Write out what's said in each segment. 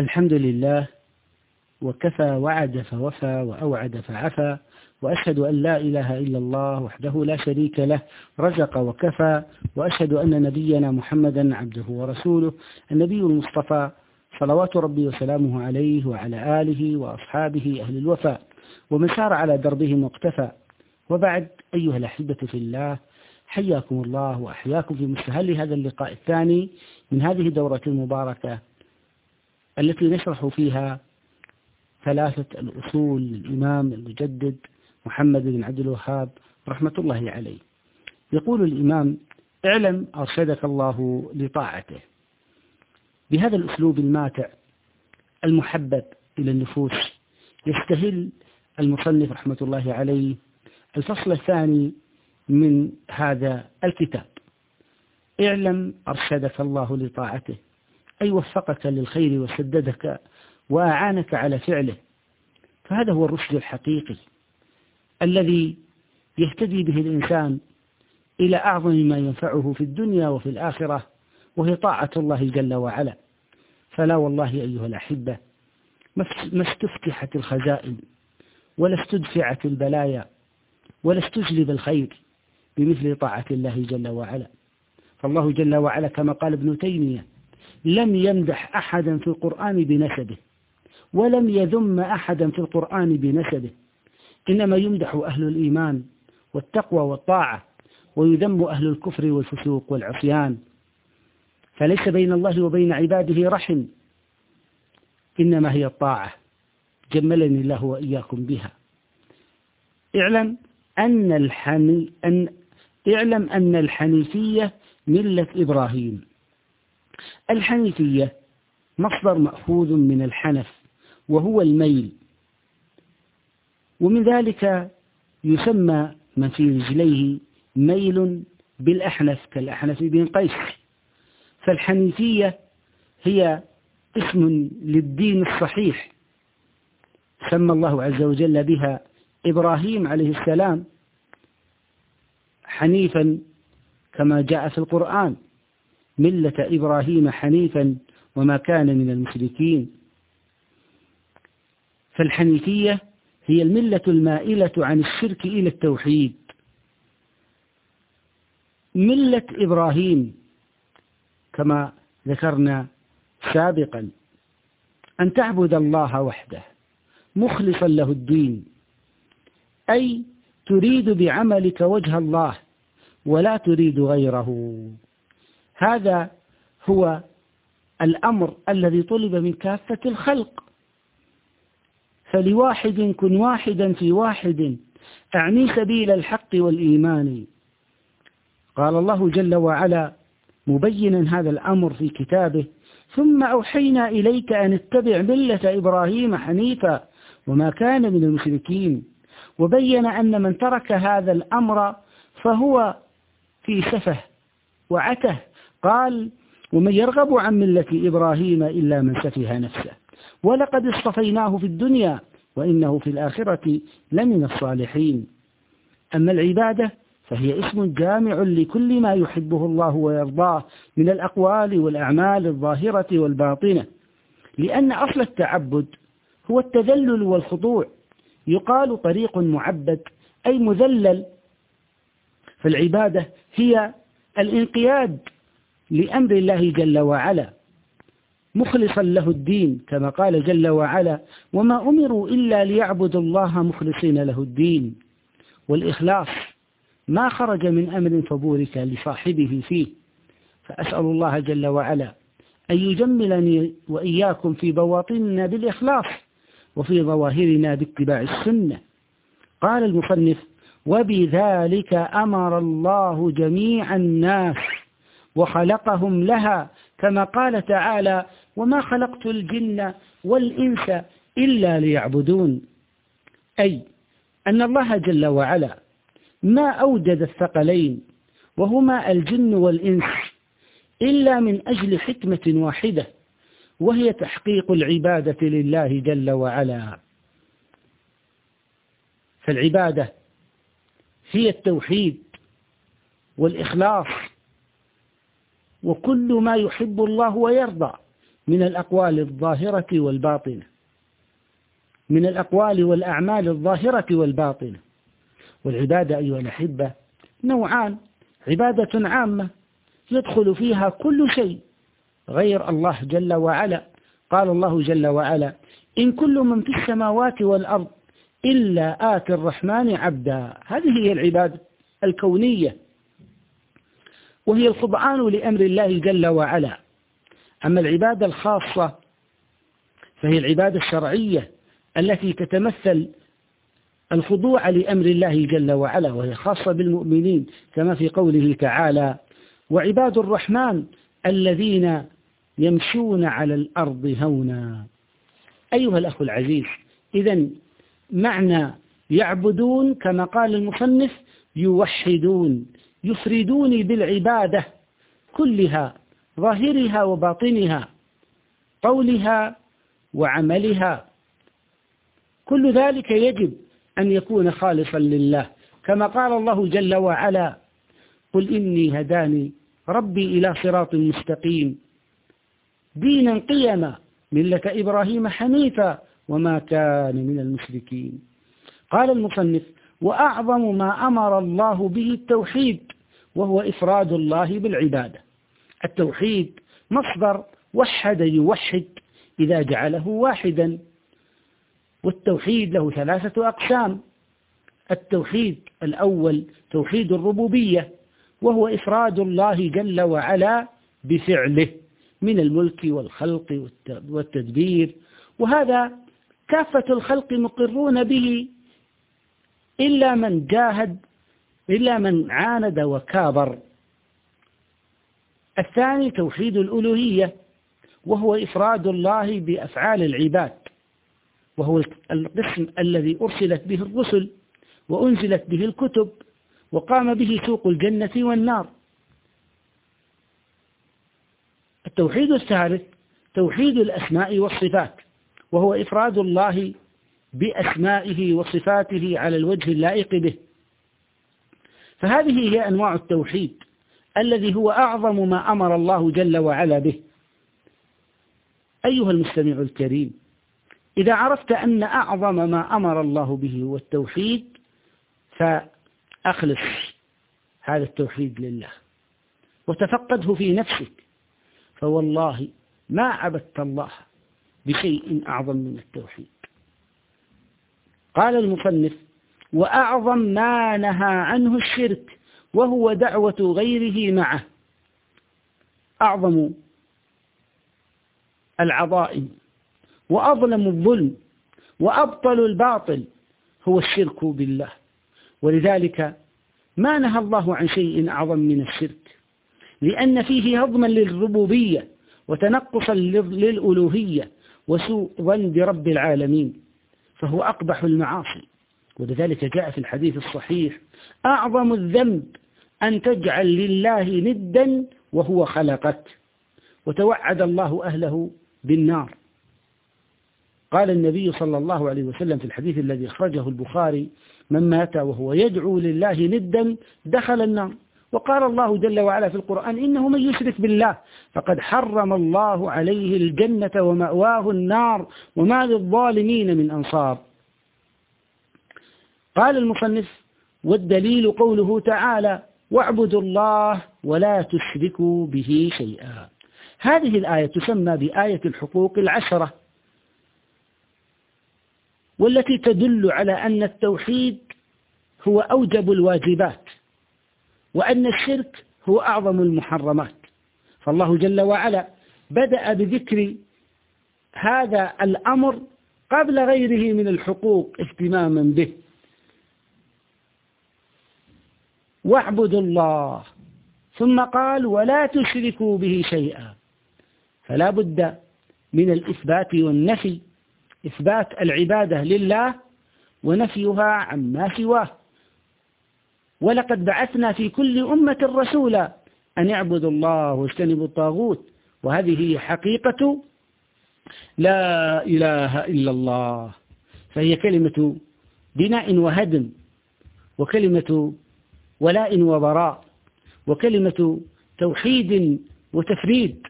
الحمد لله وكفى وعد فوفى وأوعد فعفى وأشهد أن لا إله إلا الله وحده لا شريك له رزق وكفى وأشهد أن نبينا محمدا عبده ورسوله النبي المصطفى صلوات ربي وسلامه عليه وعلى آله وأصحابه أهل الوفاء. ومن سار على دربهم واقتفى. وبعد أيها الأحبة في الله حياكم الله وأحياكم في مستهل هذا اللقاء الثاني من هذه الدورة المباركة. التي نشرح فيها ثلاثة الأصول للإمام المجدد محمد بن عبد الوهاب رحمة الله عليه. يقول الإمام اعلم أرشدك الله لطاعته. بهذا الأسلوب الماتع المحبب إلى النفوس يستهل المصنف رحمة الله عليه الفصل الثاني من هذا الكتاب. اعلم أرشدك الله لطاعته. أي وفقك للخير وسددك وأعانك على فعله. فهذا هو الرشد الحقيقي الذي يهتدي به الإنسان إلى أعظم ما ينفعه في الدنيا وفي الآخرة وهي طاعة الله جل وعلا. فلا والله أيها الأحبة ما استفتحت الخزائن ولا استدفعت البلايا ولا استجلب الخير بمثل طاعة الله جل وعلا. فالله جل وعلا كما قال ابن تيمية لم يمدح أحدا في القرآن بنسبه ولم يذم أحدا في القرآن بنسبه. إنما يمدح أهل الإيمان والتقوى والطاعة ويذم أهل الكفر والفسوق والعصيان. فليس بين الله وبين عباده رحم إنما هي الطاعة. جملني الله وإياكم بها. اعلم أن الحني أن اعلم أن الحنيفية ملة إبراهيم. الحنيفية مصدر مأخوذ من الحنف وهو الميل. ومن ذلك يسمى من في رجليه ميل بالأحنف كالأحنف بن قيس. فالحنيفية هي اسم للدين الصحيح سمى الله عز وجل بها إبراهيم عليه السلام حنيفا كما جاء في القرآن. ملة إبراهيم حنيفا وما كان من المشركين. فالحنيفية هي الملة المائلة عن الشرك إلى التوحيد. ملة إبراهيم كما ذكرنا سابقا أن تعبد الله وحده مخلصا له الدين أي تريد بعملك وجه الله ولا تريد غيره. هذا هو الأمر الذي طلب من كافة الخلق. فلواحد كن واحدا في واحد أعني سبيل الحق والإيمان. قال الله جل وعلا مبينا هذا الأمر في كتابه ثم أوحينا إليك أن اتبع ملة إبراهيم حنيفا وما كان من المشركين. وبين أن من ترك هذا الأمر فهو في سفه وعته. قال ومن يرغب عن ملة إبراهيم إلا من سفه نفسه. ولقد اصطفيناه في الدنيا وإنه في الآخرة لمن الصالحين. أما العبادة فهي اسم جامع لكل ما يحبه الله ويرضاه من الأقوال والأعمال الظاهرة والباطنة. لأن أصل التعبد هو التذلل والخضوع. يقال طريق معبد أي مذلل. فالعبادة هي الانقياد لأمر الله جل وعلا. مخلصا له الدين كما قال جل وعلا وما أمروا إلا ليعبدوا الله مخلصين له الدين والإخلاص. ما خرج من أمر فبورك لصاحبه فيه. فأسأل الله جل وعلا أن يجملني وإياكم في بواطننا بالإخلاص وفي ظواهرنا باتباع السنة. قال المصنف وبذلك أمر الله جميع الناس وخلقهم لها كما قال تعالى وما خلقت الجن والإنس إلا ليعبدون. أي أن الله جل وعلا ما أوجد الثقلين وهما الجن والإنس إلا من أجل حكمة واحدة وهي تحقيق العبادة لله جل وعلا. فالعبادة هي التوحيد والإخلاص وكل ما يحب الله ويرضى من الأقوال الظاهرة والباطنة. من الأقوال والأعمال الظاهرة والباطنة. والعبادة أيها الأحبة نوعان. عبادة عامة يدخل فيها كل شيء غير الله جل وعلا. قال الله جل وعلا إن كل من في السماوات والأرض إلا آتي الرحمن عبدا. هذه هي العبادة الكونية. وهي الخضعان لأمر الله جل وعلا. أما العبادة الخاصة فهي العبادة الشرعية التي تتمثل الخضوع لأمر الله جل وعلا وهي خاصة بالمؤمنين كما في قوله تعالى وعباد الرحمن الذين يمشون على الأرض هونا. أيها الأخ العزيز إذا معنى يعبدون كما قال المصنف يوحدون. يفردون بالعبادة كلها ظاهرها وباطنها قولها وعملها. كل ذلك يجب أن يكون خالصا لله. كما قال الله جل وعلا قل إني هداني ربي إلى صراط مستقيم. دينا قيما ملة إبراهيم حنيفا وما كان من المشركين. قال المصنف وأعظم ما أمر الله به التوحيد وهو إفراد الله بالعبادة. التوحيد مصدر وحد يوحد إذا جعله واحدا. والتوحيد له ثلاثة أقسام. التوحيد الأول توحيد الربوبية وهو إفراد الله جل وعلا بفعله من الملك والخلق والتدبير. وهذا كافة الخلق مقرون به إلا من جاهد إلا من عاند وكابر. الثاني توحيد الألوهية وهو إفراد الله بأفعال العباد وهو القسم الذي أرسلت به الرسل وأنزلت به الكتب وقام به سوق الجنة والنار. التوحيد الثالث توحيد الأسماء والصفات وهو إفراد الله بأسمائه وصفاته على الوجه اللائق به. فهذه هي أنواع التوحيد الذي هو أعظم ما أمر الله جل وعلا به. أيها المستمع الكريم إذا عرفت أن أعظم ما أمر الله به هو التوحيد فأخلص هذا التوحيد لله وتفقده في نفسك. فوالله ما عبدت الله بشيء أعظم من التوحيد. قال المصنف وأعظم ما نهى عنه الشرك وهو دعوة غيره معه. أعظم العظائم. وأظلم الظلم. وأبطل الباطل. هو الشرك بالله. ولذلك ما نهى الله عن شيء أعظم من الشرك. لأن فيه هضما للربوبية وتنقصا للألوهية وسوء برب العالمين. فهو أقبح المعاصي. ولذلك جاء في الحديث الصحيح أعظم الذنب أن تجعل لله ندا وهو خلقك وتوعد الله أهله بالنار. قال النبي صلى الله عليه وسلم في الحديث الذي أخرجه البخاري من مات وهو يدعو لله ندا دخل النار. وقال الله جل وعلا في القرآن إنه من يشرك بالله فقد حرم الله عليه الجنة ومأواه النار وما للظالمين من أنصار. قال المصنف والدليل قوله تعالى واعبدوا الله ولا تشركوا به شيئا. هذه الآية تسمى بآية الحقوق العشرة والتي تدل على أن التوحيد هو أوجب الواجبات وأن الشرك هو أعظم المحرمات. فالله جل وعلا بدأ بذكر هذا الأمر قبل غيره من الحقوق اهتماما به. واعبدوا الله. ثم قال ولا تشركوا به شيئا. فلا بد من الإثبات والنفي. إثبات العبادة لله ونفيها عما سواه. ولقد بعثنا في كل أمة رسولا أن يعبدوا الله واجتنبوا الطاغوت. وهذه حقيقة لا إله إلا الله. فهي كلمة بناء وهدم. وكلمة ولاء وبراء وكلمة توحيد وتفريد.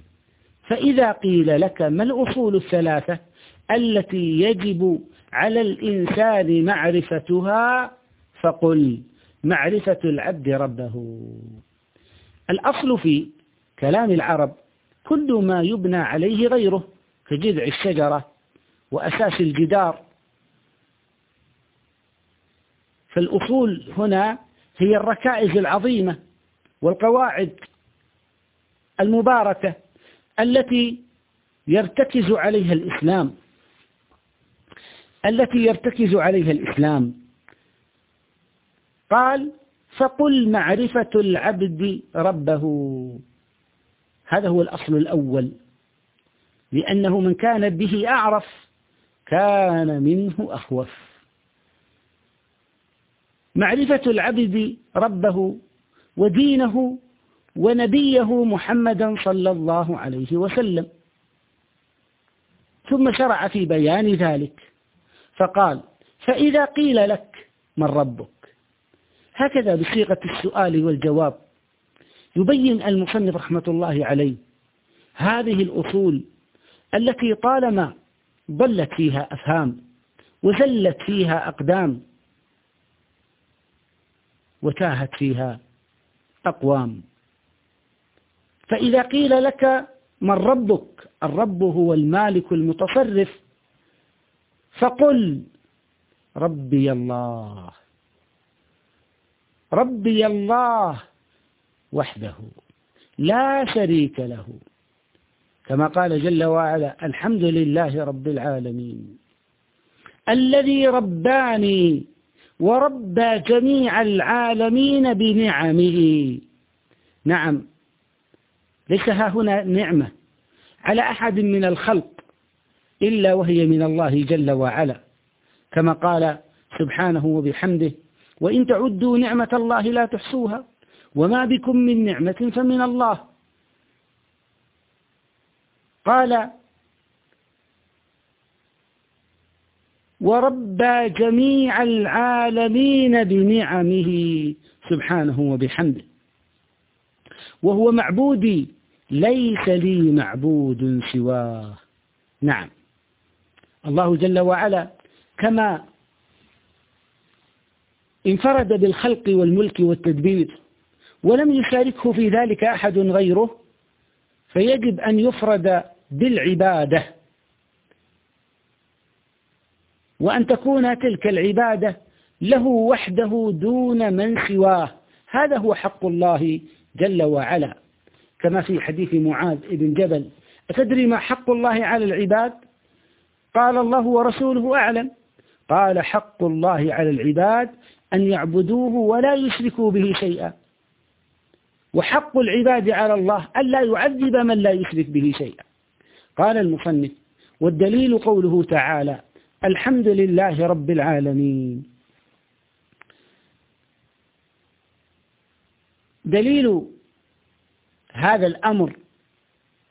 فإذا قيل لك ما الأصول الثلاثة التي يجب على الإنسان معرفتها فقل معرفة العبد ربه. الأصل في كلام العرب كل ما يبنى عليه غيره كجذع الشجرة وأساس الجدار. فالأصول هنا هي الركائز العظيمة والقواعد المباركة التي يرتكز عليها الإسلام. التي يرتكز عليها الإسلام. قال فقل معرفة العبد ربه. هذا هو الأصل الأول. لأنه من كان به أعرف كان منه أخوف. معرفة العبد ربه ودينه ونبيه محمدا صلى الله عليه وسلم. ثم شرع في بيان ذلك فقال فإذا قيل لك من ربك. هكذا بصيغة السؤال والجواب يبين المصنف رحمة الله عليه هذه الأصول التي طالما ضلت فيها أفهام وزلت فيها أقدام وتاهت فيها أقوام. فإذا قيل لك من ربك الرب هو المالك المتصرف فقل ربي الله. ربي الله وحده لا شريك له. كما قال جل وعلا الحمد لله رب العالمين. الذي رباني وربى جميع العالمين بنعمه. نعم. ليس ها هنا نعمة على أحد من الخلق إلا وهي من الله جل وعلا. كما قال سبحانه وبحمده وإن تعدوا نعمة الله لا تحصوها وما بكم من نعمة فمن الله. قال وربى جميع العالمين بنعمه سبحانه وبحمده. وهو معبودي ليس لي معبود سواه. نعم. الله جل وعلا كما انفرد بالخلق والملك والتدبير ولم يشاركه في ذلك أحد غيره فيجب أن يفرد بالعبادة. وأن تكون تلك العبادة له وحده دون من سواه. هذا هو حق الله جل وعلا. كما في حديث معاذ بن جبل أتدري ما حق الله على العباد؟ قال الله ورسوله أعلم. قال حق الله على العباد أن يعبدوه ولا يشركوا به شيئا. وحق العباد على الله ألا يعذب من لا يشرك به شيئا. قال المصنف والدليل قوله تعالى الحمد لله رب العالمين. دليل هذا الأمر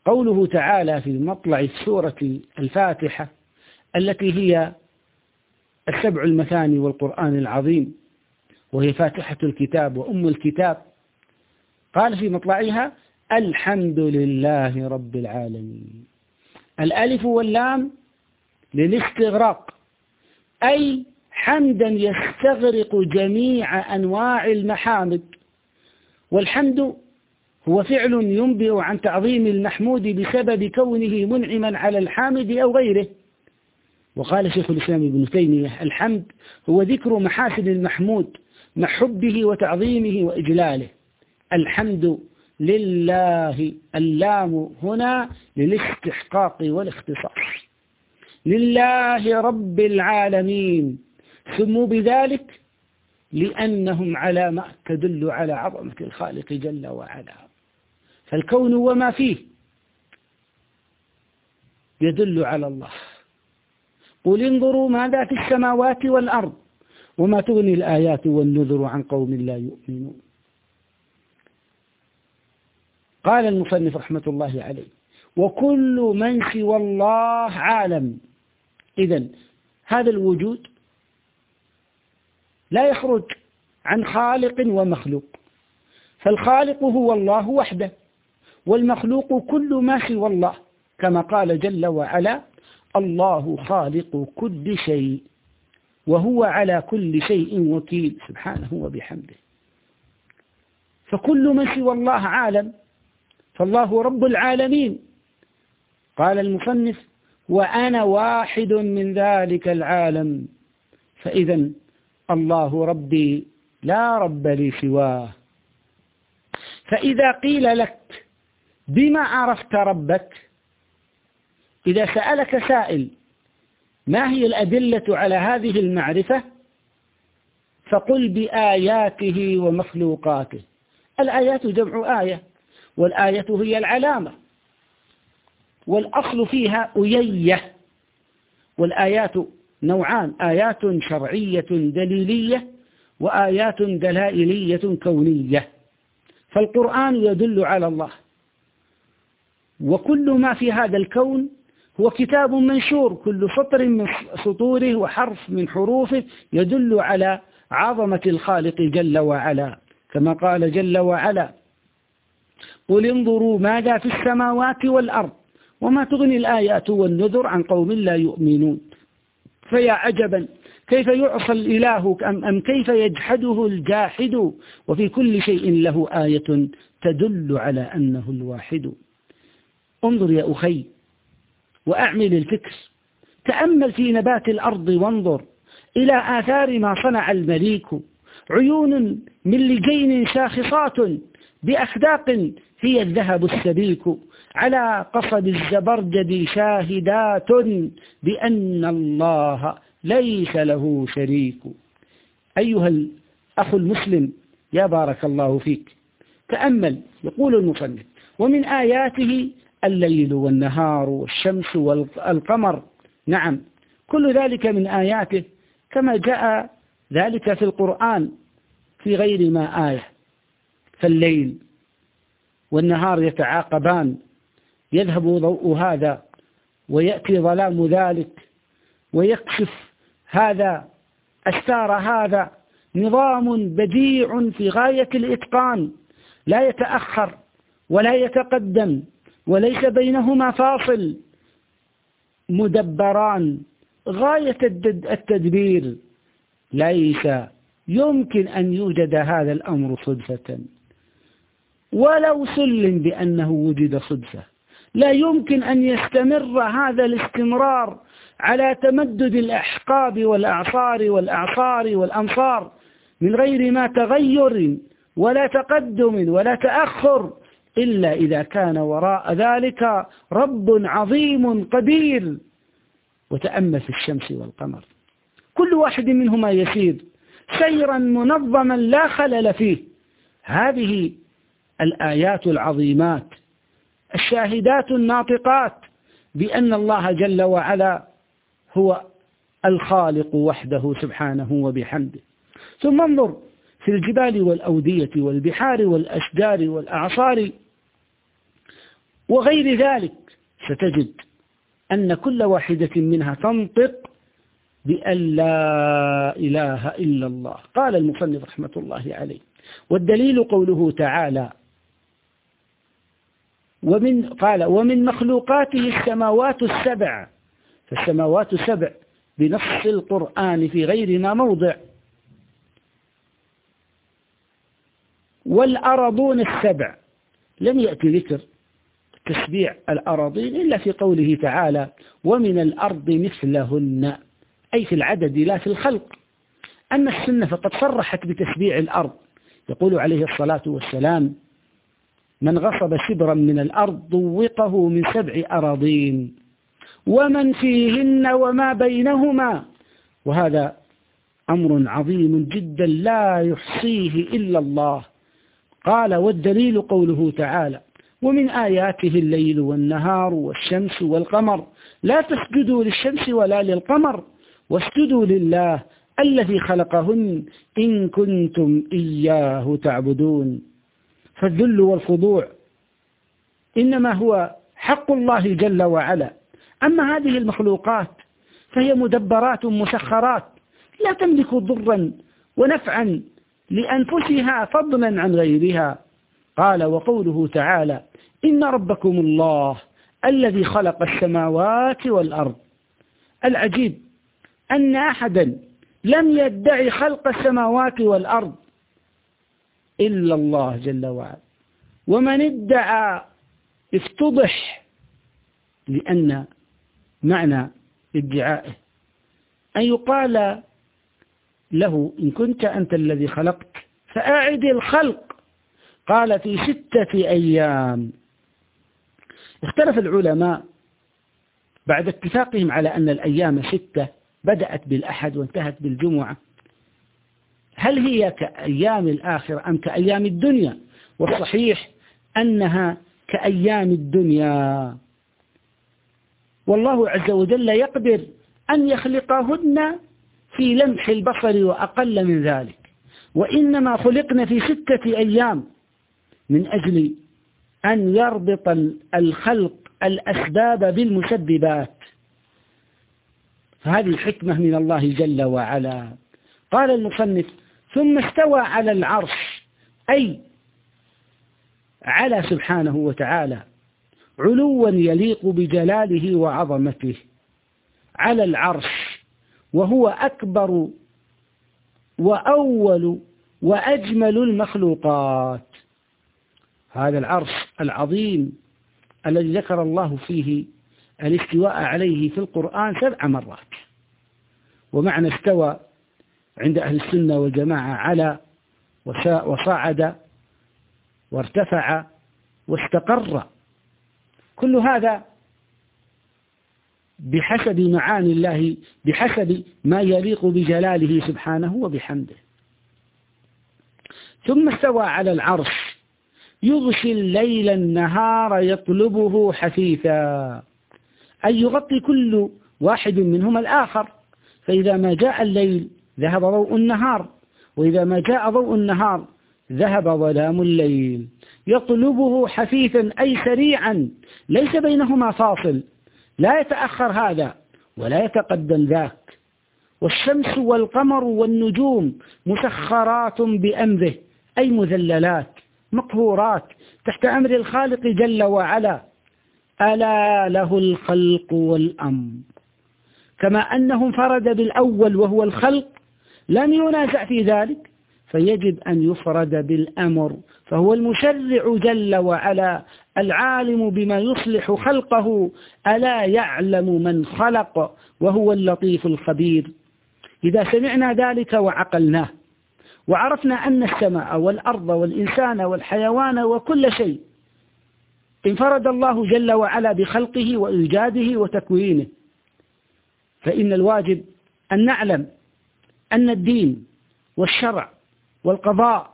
قوله تعالى في مطلع سورة الفاتحة التي هي السبع المثاني والقرآن العظيم وهي فاتحة الكتاب وأم الكتاب. قال في مطلعها الحمد لله رب العالمين. الألف واللام للاستغراق. أي حمدا يستغرق جميع أنواع المحامد. والحمد هو فعل ينبئ عن تعظيم المحمود بسبب كونه منعما على الحامد أو غيره. وقال شيخ الإسلام ابن تيمية الحمد هو ذكر محاسن المحمود مع حبه وتعظيمه وإجلاله. الحمد لله اللام هنا للاستحقاق والاختصاص لله رب العالمين. سموا بذلك لأنهم علامات تدل على عظمة الخالق جل وعلا. فالكون وما فيه يدل على الله. قل انظروا ماذا في السماوات والأرض وما تغني الآيات والنذر عن قوم لا يؤمنون. قال المصنف رحمة الله عليه وكل من سوى الله عالم. إذا هذا الوجود لا يخرج عن خالق ومخلوق. فالخالق هو الله وحده والمخلوق كل ما سوى الله كما قال جل وعلا الله خالق كل شيء وهو على كل شيء وكيل. سبحانه وبحمده. فكل من سوى الله عالم فالله رب العالمين. قال المصنف وأنا واحد من ذلك العالم. فإذا الله ربي لا رب لي سواه. فإذا قيل لك بما عرفت ربك إذا سألك سائل ما هي الأدلة على هذه المعرفة فقل بآياته ومخلوقاته. الآيات جمع آية والآية هي العلامة. والأصل فيها أيية. والآيات نوعان آيات شرعية دليلية وآيات دلائلية كونية. فالقرآن يدل على الله. وكل ما في هذا الكون هو كتاب منشور. كل سطر من سطوره وحرف من حروفه يدل على عظمة الخالق جل وعلا. كما قال جل وعلا قل انظروا ماذا في السماوات والأرض وما تغني الآيات والنذر عن قوم لا يؤمنون. فيا عجبا كيف يعصى الإله أم, أم كيف يجحده الجاحد؟ وفي كل شيء له آية تدل على أنه الواحد. انظر يا أخي وأعمل الفكر. تأمل في نبات الأرض وانظر إلى آثار ما صنع المليك. عيون من لجين شاخصات بأخداق هي الذهب السبيك. على قصب الزبرجد شاهدات بأن الله ليس له شريك. أيها الأخ المسلم يا بارك الله فيك. تأمل يقول المصنف ومن آياته الليل والنهار والشمس والقمر. نعم كل ذلك من آياته كما جاء ذلك في القرآن في غير ما آية. فالليل والنهار يتعاقبان يذهب ضوء هذا ويأتي ظلام ذلك ويكشف هذا أستار هذا نظام بديع في غاية الإتقان لا يتأخر ولا يتقدم وليس بينهما فاصل. مدبران غاية التدبير. ليس يمكن أن يوجد هذا الأمر صدفة. ولو سلم بأنه وجد صدفة. لا يمكن أن يستمر هذا الاستمرار على تمدد الأحقاب والأعصار والأعصار والأمصار من غير ما تغير ولا تقدم ولا تأخر إلا إذا كان وراء ذلك رب عظيم قدير وتأمل في الشمس والقمر. كل واحد منهما يسير سيرا منظما لا خلل فيه. هذه الآيات العظيمات الشاهدات الناطقات بأن الله جل وعلا هو الخالق وحده سبحانه وبحمده. ثم انظر في الجبال والأودية والبحار والأشجار والأعصار وغير ذلك ستجد أن كل واحدة منها تنطق بأن لا إله إلا الله. قال المصنف رحمة الله عليه والدليل قوله تعالى ومن قال ومن مخلوقاته السماوات السبع. فالسماوات سبع بنص القرآن في غير ما موضع. والأرضون السبع. لم يأتي ذكر تسبيع الأراضين إلا في قوله تعالى ومن الأرض مثلهن. أي في العدد لا في الخلق. أما السنة فقد صرحت بتسبيع الأرض. يقول عليه الصلاة والسلام من غصب شبرا من الأرض ضوقه من سبع أراضين. ومن فيهن وما بينهما. وهذا أمر عظيم جدا لا يحصيه إلا الله. قال والدليل قوله تعالى ومن آياته الليل والنهار والشمس والقمر. لا تسجدوا للشمس ولا للقمر واسجدوا لله الذي خلقهن إن كنتم إياه تعبدون. فالذل والخضوع إنما هو حق الله جل وعلا. أما هذه المخلوقات فهي مدبرات مسخرات لا تملك ضرا ونفعا لأنفسها فضلا عن غيرها. قال وقوله تعالى إن ربكم الله الذي خلق السماوات والأرض. العجيب أن أحدا لم يدعي خلق السماوات والأرض إلا الله جل وعلا. ومن ادعى افتضح لأن معنى ادعائه. أن يقال له إن كنت أنت الذي خلقت فأعد الخلق. قال في ستة أيام. اختلف العلماء بعد اتفاقهم على أن الأيام ستة بدأت بالأحد وانتهت بالجمعة. هل هي كأيام الآخرة أم كأيام الدنيا؟ والصحيح أنها كأيام الدنيا. والله عز وجل يقدر أن يخلقهن في لمح البصر وأقل من ذلك. وإنما خلقنا في ستة أيام من أجل أن يربط الخلق الأسباب بالمسببات. فهذه حكمة من الله جل وعلا. قال المصنف ثم استوى على العرش أي على سبحانه وتعالى علوا يليق بجلاله وعظمته على العرش وهو أكبر وأول وأجمل المخلوقات. هذا العرش العظيم الذي ذكر الله فيه الاستواء عليه في القرآن سبع مرات ومعنى استوى عند أهل السنة والجماعة على وصعد وارتفع واستقر. كل هذا بحسب معاني الله بحسب ما يليق بجلاله سبحانه وبحمده. ثم استوى على العرش يغشي الليل النهار يطلبه حثيثا أي يغطي كل واحد منهما الآخر. فإذا ما جاء الليل ذهب ضوء النهار وإذا ما جاء ضوء النهار ذهب ظلام الليل. يطلبه حثيثا أي سريعا ليس بينهما فاصل. لا يتأخر هذا ولا يتقدم ذاك. والشمس والقمر والنجوم مسخرات بأمره أي مذللات مقهورات تحت أمر الخالق جل وعلا. ألا له الخلق والأمر. كما أنه انفرد بالأول وهو الخلق لم ينازع في ذلك فيجب أن يفرد بالأمر فهو المشرع جل وعلا العالم بما يصلح خلقه ألا يعلم من خلق وهو اللطيف الخبير. إذا سمعنا ذلك وعقلناه وعرفنا أن السماء والأرض والإنسان والحيوان وكل شيء انفرد الله جل وعلا بخلقه وإيجاده وتكوينه. فإن الواجب أن نعلم أن الدين والشرع والقضاء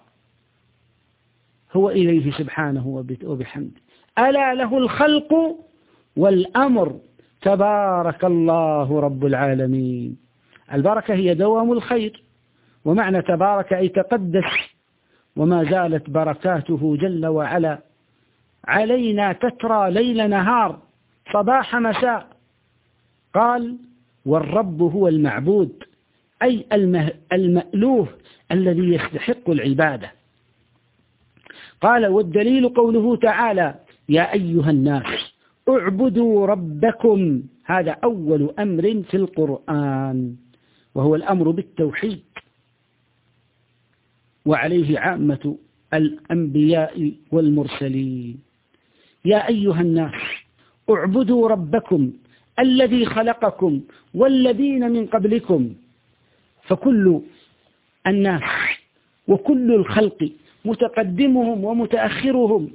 هو إليه سبحانه وبحمده. ألا له الخلق والأمر. تبارك الله رب العالمين. البركة هي دوام الخير. ومعنى تبارك أي تقدس. وما زالت بركاته جل وعلا. علينا تترى ليل نهار. صباح مساء. قال والرب هو المعبود. أي المألوه الذي يستحق العبادة. قال والدليل قوله تعالى يا أيها الناس اعبدوا ربكم. هذا أول أمر في القرآن وهو الأمر بالتوحيد. وعليه عامة الأنبياء والمرسلين. يا أيها الناس اعبدوا ربكم الذي خلقكم والذين من قبلكم. فكل الناس وكل الخلق متقدمهم ومتأخرهم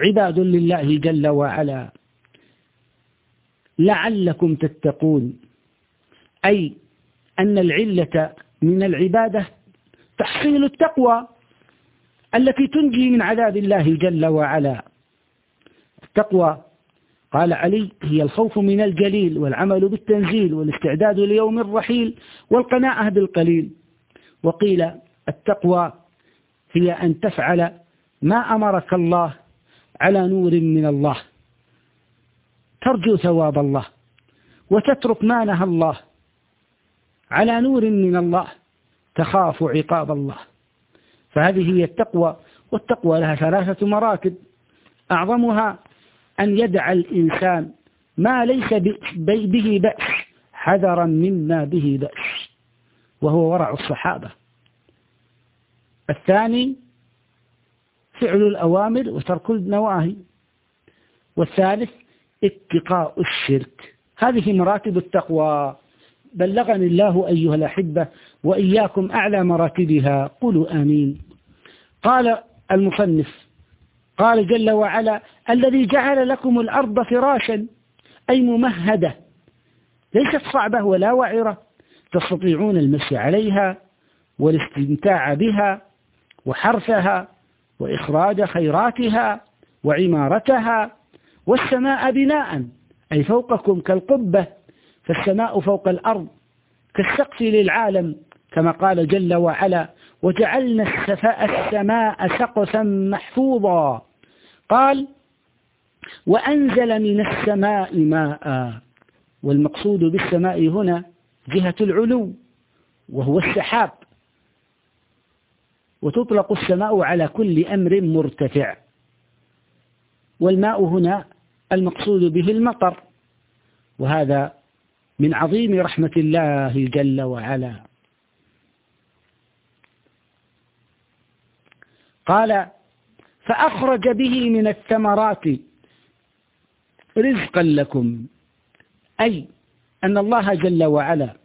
عباد لله جل وعلا. لعلكم تتقون. أي أن العلة من العبادة تحصيل التقوى التي تنجي من عذاب الله جل وعلا. التقوى قال علي هي الخوف من الجليل والعمل بالتنزيل والاستعداد ليوم الرحيل والقناعة بالقليل. وقيل التقوى هي أن تفعل ما أمرك الله على نور من الله. ترجو ثواب الله وتترك ما نهى الله على نور من الله. تخاف عقاب الله. فهذه هي التقوى والتقوى لها ثلاثة مراتب أعظمها أن يدع الإنسان ما ليس به بأس حذرا مما به بأس وهو ورع الصحابة. الثاني فعل الأوامر وترك النواهي. والثالث اتقاء الشرك. هذه مراتب التقوى. بلغني الله أيها الأحبة وإياكم أعلى مراتبها. قولوا آمين. قال المصنف قال جل وعلا الذي جعل لكم الأرض فراشا أي ممهدة. ليست صعبة ولا وعرة. تستطيعون المشي عليها والاستمتاع بها وحرثها وإخراج خيراتها وعمارتها. والسماء بناء أي فوقكم كالقبة فالسماء فوق الأرض كالسقف للعالم كما قال جل وعلا وجعلنا السماء سقفا محفوظا. قال وأنزل من السماء ماء والمقصود بالسماء هنا جهة العلو وهو السحاب. وتطلق السماء على كل أمر مرتفع. والماء هنا المقصود به المطر. وهذا من عظيم رحمة الله جل وعلا. قال فأخرج به من الثمرات رزقا لكم. أي أن الله جل وعلا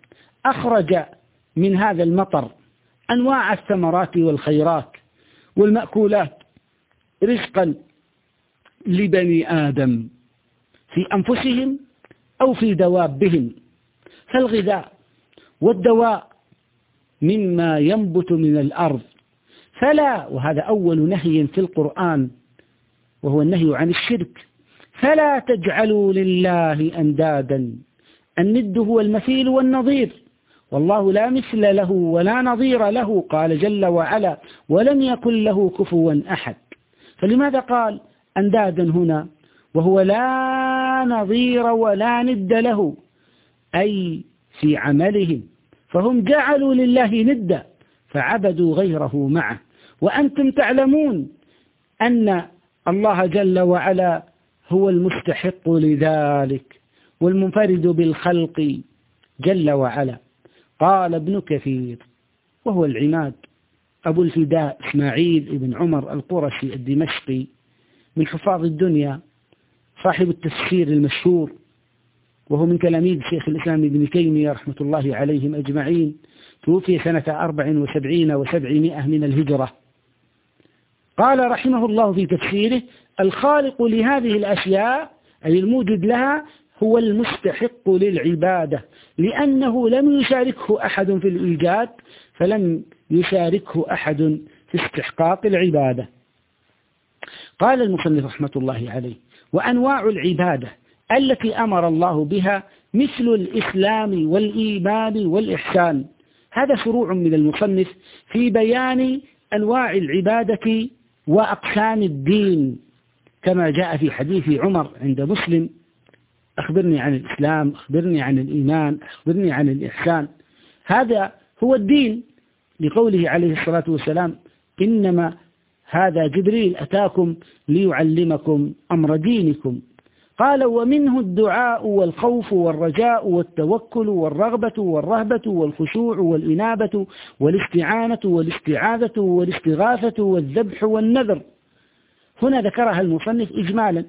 أخرج من هذا المطر أنواع الثمرات والخيرات والمأكولات رزقا لبني آدم في أنفسهم أو في دوابهم. فالغذاء والدواء مما ينبت من الأرض فلا وهذا أول نهي في القرآن وهو النهي عن الشرك. فلا تجعلوا لله أندادا الند هو المثيل والنظير. والله لا مثل له ولا نظير له قال جل وعلا ولم يكن له كفوا أحد. فلماذا قال أندادا هنا؟ وهو لا نظير ولا ند له أي في عملهم. فهم جعلوا لله ندا فعبدوا غيره معه. وأنتم تعلمون أن الله جل وعلا هو المستحق لذلك والمنفرد بالخلق جل وعلا. قال ابن كثير وهو العماد أبو الفداء إسماعيل بن عمر القرشي الدمشقي من حفاظ الدنيا صاحب التفسير المشهور وهو من تلاميذ شيخ الإسلام ابن تيمية رحمة الله عليهم أجمعين توفي سنة أربع وسبعين وسبعمائة من الهجرة. قال رحمه الله في تفسيره الخالق لهذه الأشياء أي الموجد لها هو المستحق للعبادة. لأنه لم يشاركه أحد في الإيجاد فلم يشاركه أحد في استحقاق العبادة. قال المصنف رحمة الله عليه وأنواع العبادة التي أمر الله بها مثل الإسلام والإيمان والإحسان. هذا شروع من المصنف في بيان أنواع العبادة وأقسام الدين كما جاء في حديث عمر عند مسلم أخبرني عن الإسلام أخبرني عن الإيمان أخبرني عن الإحسان. هذا هو الدين لقوله عليه الصلاة والسلام إنما هذا جبريل أتاكم ليعلمكم أمر دينكم. قال ومنه الدعاء والخوف والرجاء والتوكل والرغبة والرهبة والخشوع والإنابة والاستعانة والاستعاذة والاستغاثة والذبح والنذر. هنا ذكرها المصنف إجمالا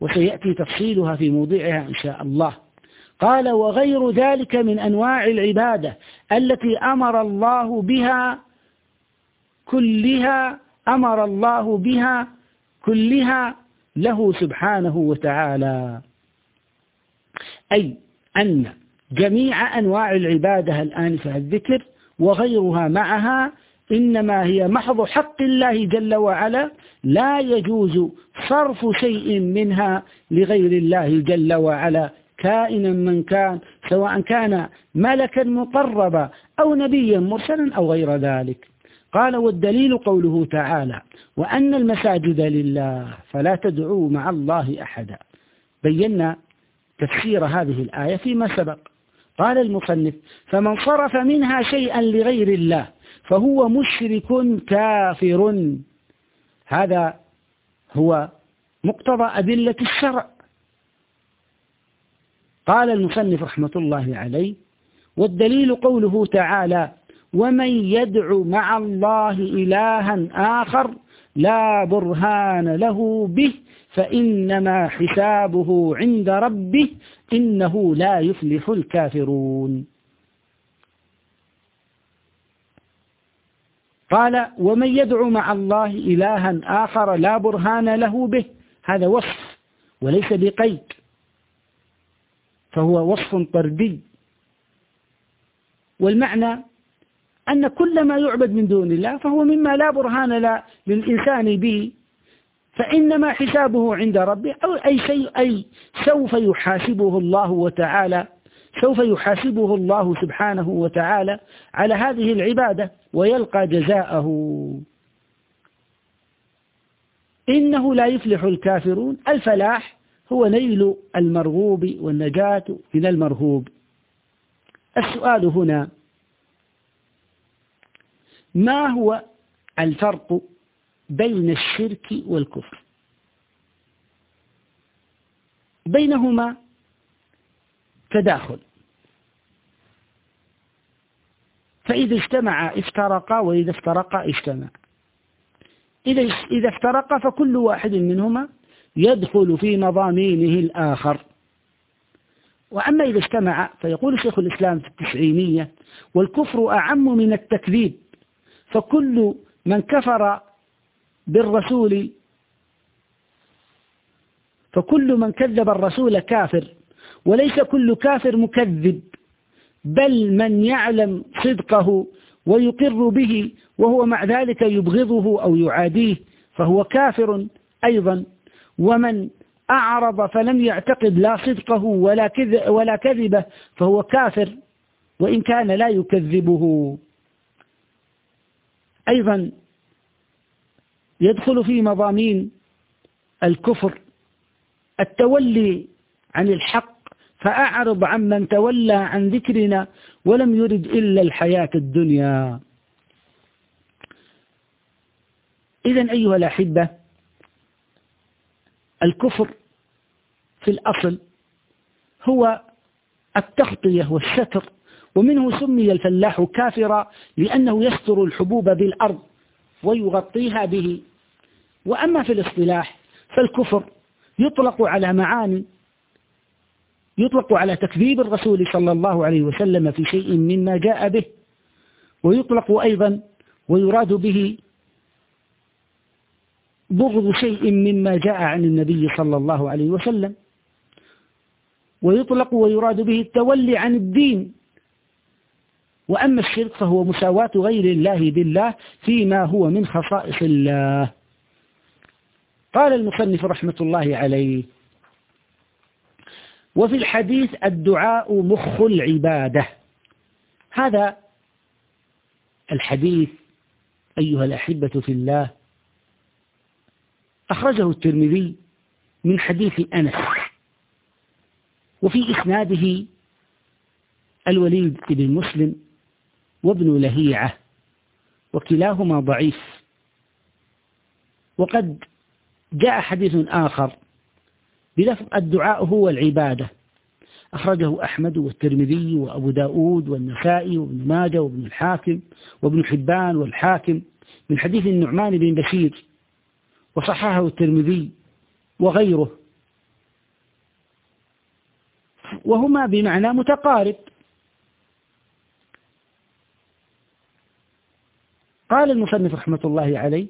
وسيأتي تفصيلها في موضعها إن شاء الله. قال وغير ذلك من أنواع العبادة التي أمر الله بها كلها أمر الله بها كلها له سبحانه وتعالى. أي أن جميع أنواع العبادة الآنفة الذكر وغيرها معها إنما هي محض حق الله جل وعلا. لا يجوز صرف شيء منها لغير الله جل وعلا. كائنا من كان سواء كان ملكا مقربا أو نبيا مرسلا أو غير ذلك. قال والدليل قوله تعالى وأن المساجد لله فلا تدعوا مع الله أحدا. بينا تفسير هذه الآية فيما سبق. قال المصنف فمن صرف منها شيئا لغير الله فهو مشرك كافر. هذا هو مقتضى أدلة الشرع. قال المصنف رحمة الله عليه والدليل قوله تعالى ومن يدع مع الله إلها آخر لا برهان له به فإنما حسابه عند ربه إنه لا يفلح الكافرون. قال ومن يدعو مع الله إلها آخر لا برهان له به هذا وصف وليس بقيد فهو وصف طردي. والمعنى أن كل ما يعبد من دون الله فهو مما لا برهان للإنسان به فإنما حسابه عند ربه أو أي شيء أي سوف يحاسبه الله وتعالى سوف يحاسبه الله سبحانه وتعالى على هذه العبادة ويلقى جزاءه. إنه لا يفلح الكافرون. الفلاح هو نيل المرغوب والنجاة من المرهوب. السؤال هنا ما هو الفرق بين الشرك والكفر؟ بينهما تداخل. فإذا اجتمع افترقا وإذا افترقا اجتمع. إذا إذا افترقا فكل واحد منهما يدخل في مضامينه الآخر. وأما إذا اجتمع فيقول شيخ الإسلام في التسعينية والكفر أعم من التكذيب. فكل من كفر بالرسول فكل من كذب الرسول كافر وليس كل كافر مكذب بل من يعلم صدقه ويقر به وهو مع ذلك يبغضه أو يعاديه فهو كافر أيضا. ومن أعرض فلم يعتقد لا صدقه ولا, ولا كذبه فهو كافر وإن كان لا يكذبه. أيضا يدخل في مضامين الكفر التولي عن الحق فأعرض عمن تولى عن ذكرنا ولم يرد إلا الحياة الدنيا. إذا أيها الأحبة الكفر في الأصل هو التغطية والستر. ومنه سمي الفلاح كافرا لأنه يستر الحبوب بالأرض ويغطيها به. وأما في الاصطلاح فالكفر يطلق على معاني يطلق على تكذيب الرسول صلى الله عليه وسلم في شيء مما جاء به ويطلق أيضا ويراد به بغض شيء مما جاء عن النبي صلى الله عليه وسلم ويطلق ويراد به التولي عن الدين. وأما الشرك فهو مساواة غير الله بالله فيما هو من خصائص الله. قال المصنف رحمة الله عليه وفي الحديث الدعاء مخ العبادة. هذا الحديث أيها الأحبة في الله. أخرجه الترمذي من حديث أنس وفي إسناده الوليد بن مسلم وابن لهيعة وكلاهما ضعيف. وقد جاء حديث آخر بلفظ الدعاء هو العبادة. أخرجه أحمد والترمذي وأبو داود والنسائي وابن ماجه وابن الحاكم وابن حبان والحاكم من حديث النعمان بن بشير وصححه الترمذي وغيره. وهما بمعنى متقارب. قال المصنف رحمة الله عليه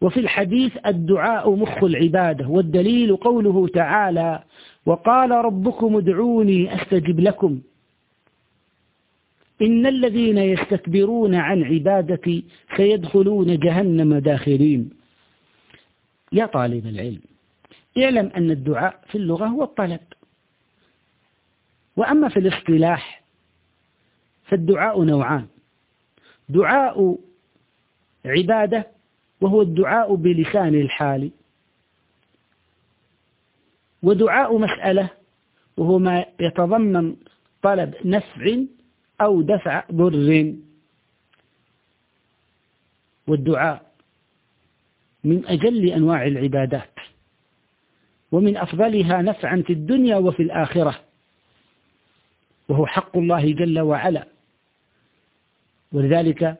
وفي الحديث الدعاء مخ العبادة والدليل قوله تعالى وقال ربكم ادعوني أستجب لكم. إن الذين يستكبرون عن عبادتي سيدخلون جهنم داخرين يا طالب العلم اعلم أن الدعاء في اللغة هو الطلب. وأما في الاصطلاح فالدعاء نوعان. دعاء عبادة وهو الدعاء بلسان الحال. ودعاء مسألة وهو ما يتضمن طلب نفع أو دفع ضر. والدعاء من أجل أنواع العبادات ومن أفضلها نفعا في الدنيا وفي الآخرة وهو حق الله جل وعلا. ولذلك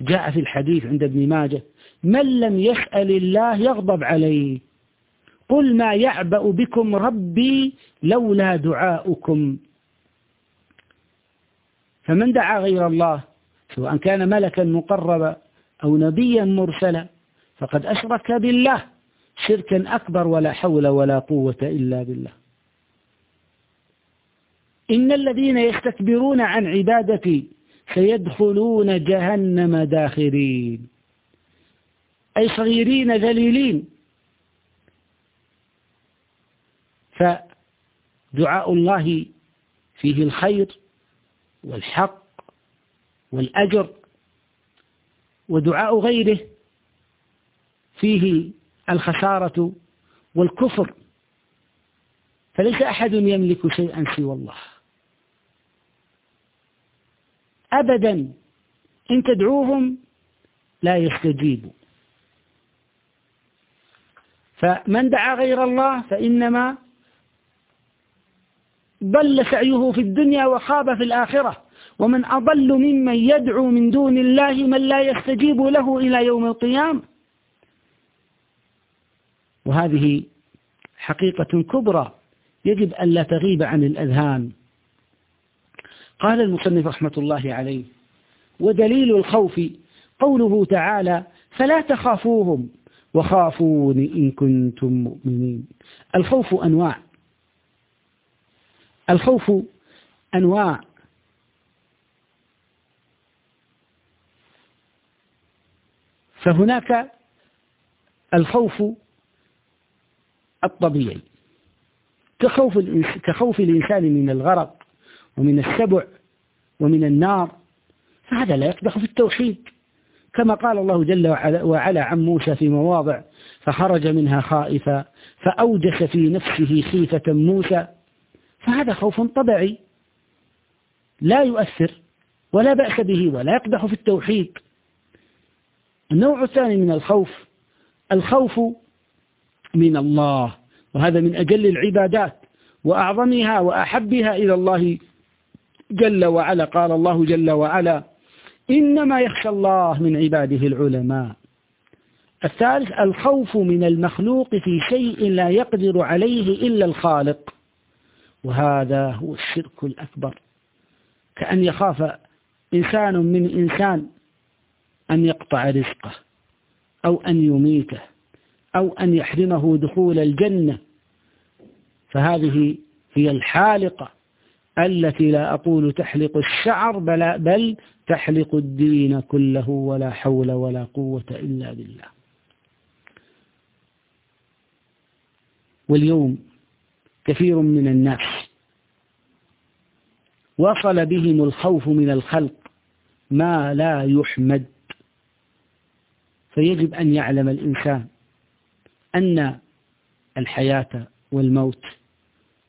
جاء في الحديث عند ابن ماجه من لم يسأل الله يغضب عليه. قل ما يعبأ بكم ربي لولا دعاؤكم. فمن دعا غير الله سواء كان ملكا مقربا أو نبيا مرسلا فقد أشرك بالله شركا أكبر ولا حول ولا قوة إلا بالله. إن الذين يستكبرون عن عبادتي سيدخلون جهنم داخرين. أي صغيرين ذليلين. فدعاء الله فيه الخير والحق والأجر ودعاء غيره فيه الخسارة والكفر. فليس أحد يملك شيئا سوى الله. أبدا. إن تدعوهم لا يستجيبوا. فمن دعا غير الله فإنما ضل سعيه في الدنيا وخاب في الآخرة. ومن أضل ممن يدعو من دون الله من لا يستجيب له إلى يوم القيامة. وهذه حقيقة كبرى يجب أن لا تغيب عن الأذهان. قال المصنف رحمة الله عليه ودليل الخوف قوله تعالى فلا تخافوهم وخافون إن كنتم مؤمنين الخوف أنواع. الخوف أنواع. فهناك الخوف الطبيعي. كخوف كخوف الإنسان من الغرق. ومن السبع ومن النار فهذا لا يقدح في التوحيد. كما قال الله جل وعلا عن موسى في مواضع فخرج منها خائفا فأوجس في نفسه خيفة موسى فهذا خوف طبيعي. لا يؤثر ولا بأس به ولا يقدح في التوحيد. النوع الثاني من الخوف الخوف من الله وهذا من أجل العبادات وأعظمها وأحبها إلى الله جل وعلا قال الله جل وعلا إنما يخشى الله من عباده العلماء. الثالث الخوف من المخلوق في شيء لا يقدر عليه إلا الخالق. وهذا هو الشرك الأكبر. كأن يخاف إنسان من إنسان أن يقطع رزقه أو أن يميته أو أن يحرمه دخول الجنة. فهذه هي الحالقة. التي لا أقول تحلق الشعر بل, بل تحلق الدين كله ولا حول ولا قوة إلا بالله. واليوم كثير من الناس وصل بهم الخوف من الخلق ما لا يحمد. فيجب أن يعلم الإنسان أن الحياة والموت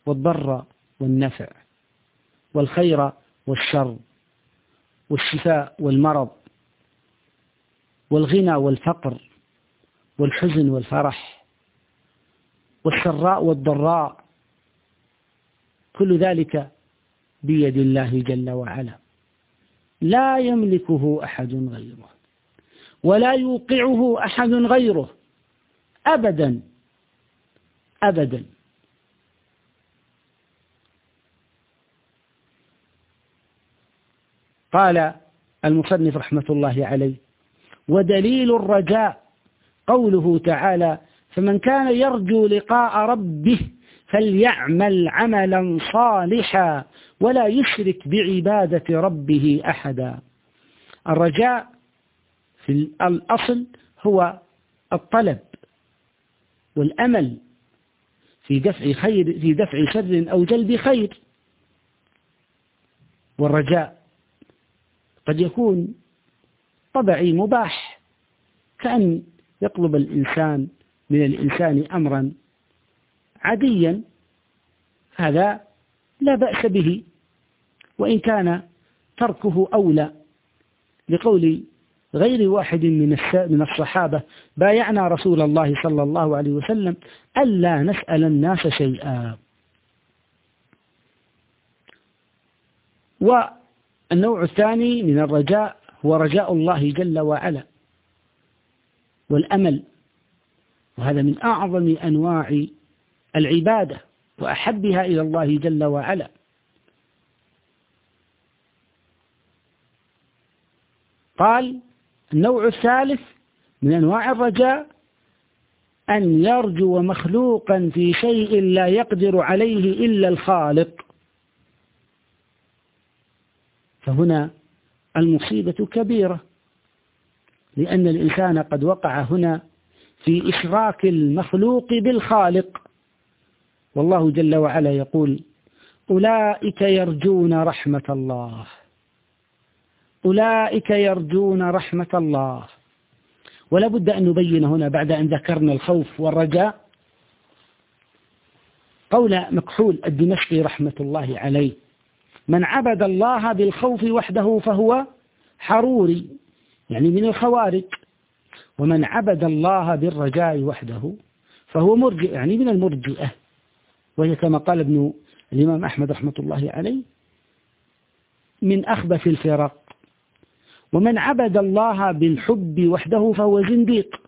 والضر والنفع والخير والشر والشفاء والمرض والغنى والفقر والحزن والفرح والسراء والضراء كل ذلك بيد الله جل وعلا. لا يملكه أحد غيره ولا يوقعه أحد غيره أبدا أبدا. قال المصنف رحمة الله عليه ودليل الرجاء قوله تعالى فمن كان يرجو لقاء ربه فليعمل عملا صالحا ولا يشرك بعبادة ربه أحدا الرجاء في الأصل هو الطلب والأمل في دفع خير في دفع شر أو جلب خير. والرجاء قد يكون طبعي مباح كأن يطلب الإنسان من الإنسان أمرا عاديا هذا لا بأس به. وإن كان تركه أولى لقول غير واحد من من الصحابة بايعنا رسول الله صلى الله عليه وسلم ألا نسأل الناس شيئا. والنوع الثاني من الرجاء هو رجاء الله جل وعلا والأمل. وهذا من أعظم أنواع العبادة وأحبها إلى الله جل وعلا. قال النوع الثالث من أنواع الرجاء أن يرجو مخلوقا في شيء لا يقدر عليه إلا الخالق. فهنا المصيبة كبيرة لأن الإنسان قد وقع هنا في إشراك المخلوق بالخالق. والله جل وعلا يقول أولئك يرجون رحمة الله. أولئك يرجون رحمة الله. ولا بد أن نبين هنا بعد أن ذكرنا الخوف والرجاء قول مكحول الدمشقي رحمة الله عليه من عبد الله بالخوف وحده فهو حروري يعني من الخوارج ومن عبد الله بالرجاء وحده فهو مرجئ يعني من المرجئة. وهي كما قال ابن الإمام أحمد رحمة الله عليه من أخبث الفرق. ومن عبد الله بالحب وحده فهو زنديق.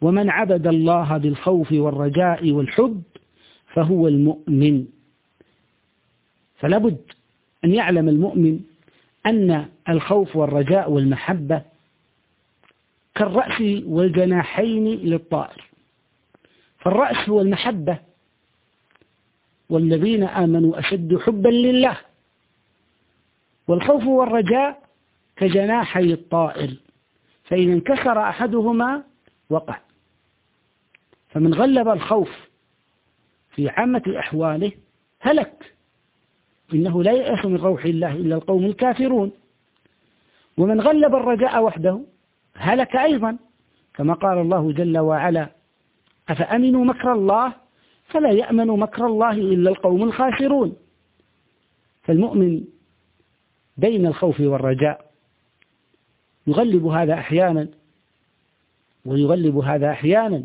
ومن عبد الله بالخوف والرجاء والحب فهو المؤمن. فلا بد أن يعلم المؤمن أن الخوف والرجاء والمحبة كالرأس والجناحين للطائر. فالرأس هو المحبة والذين آمنوا أشد حبا لله والخوف والرجاء كجناحي الطائر فإذا انكسر أحدهما وقع. فمن غلب الخوف في عامة أحواله هلك. إنه لا يأس من روح الله إلا القوم الكافرون. ومن غلب الرجاء وحده هلك أيضا. كما قال الله جل وعلا أفأمنوا مكر الله؟ فلا يأمن مكر الله إلا القوم الخاسرون. فالمؤمن بين الخوف والرجاء. يغلب هذا أحيانا ويغلب هذا أحيانا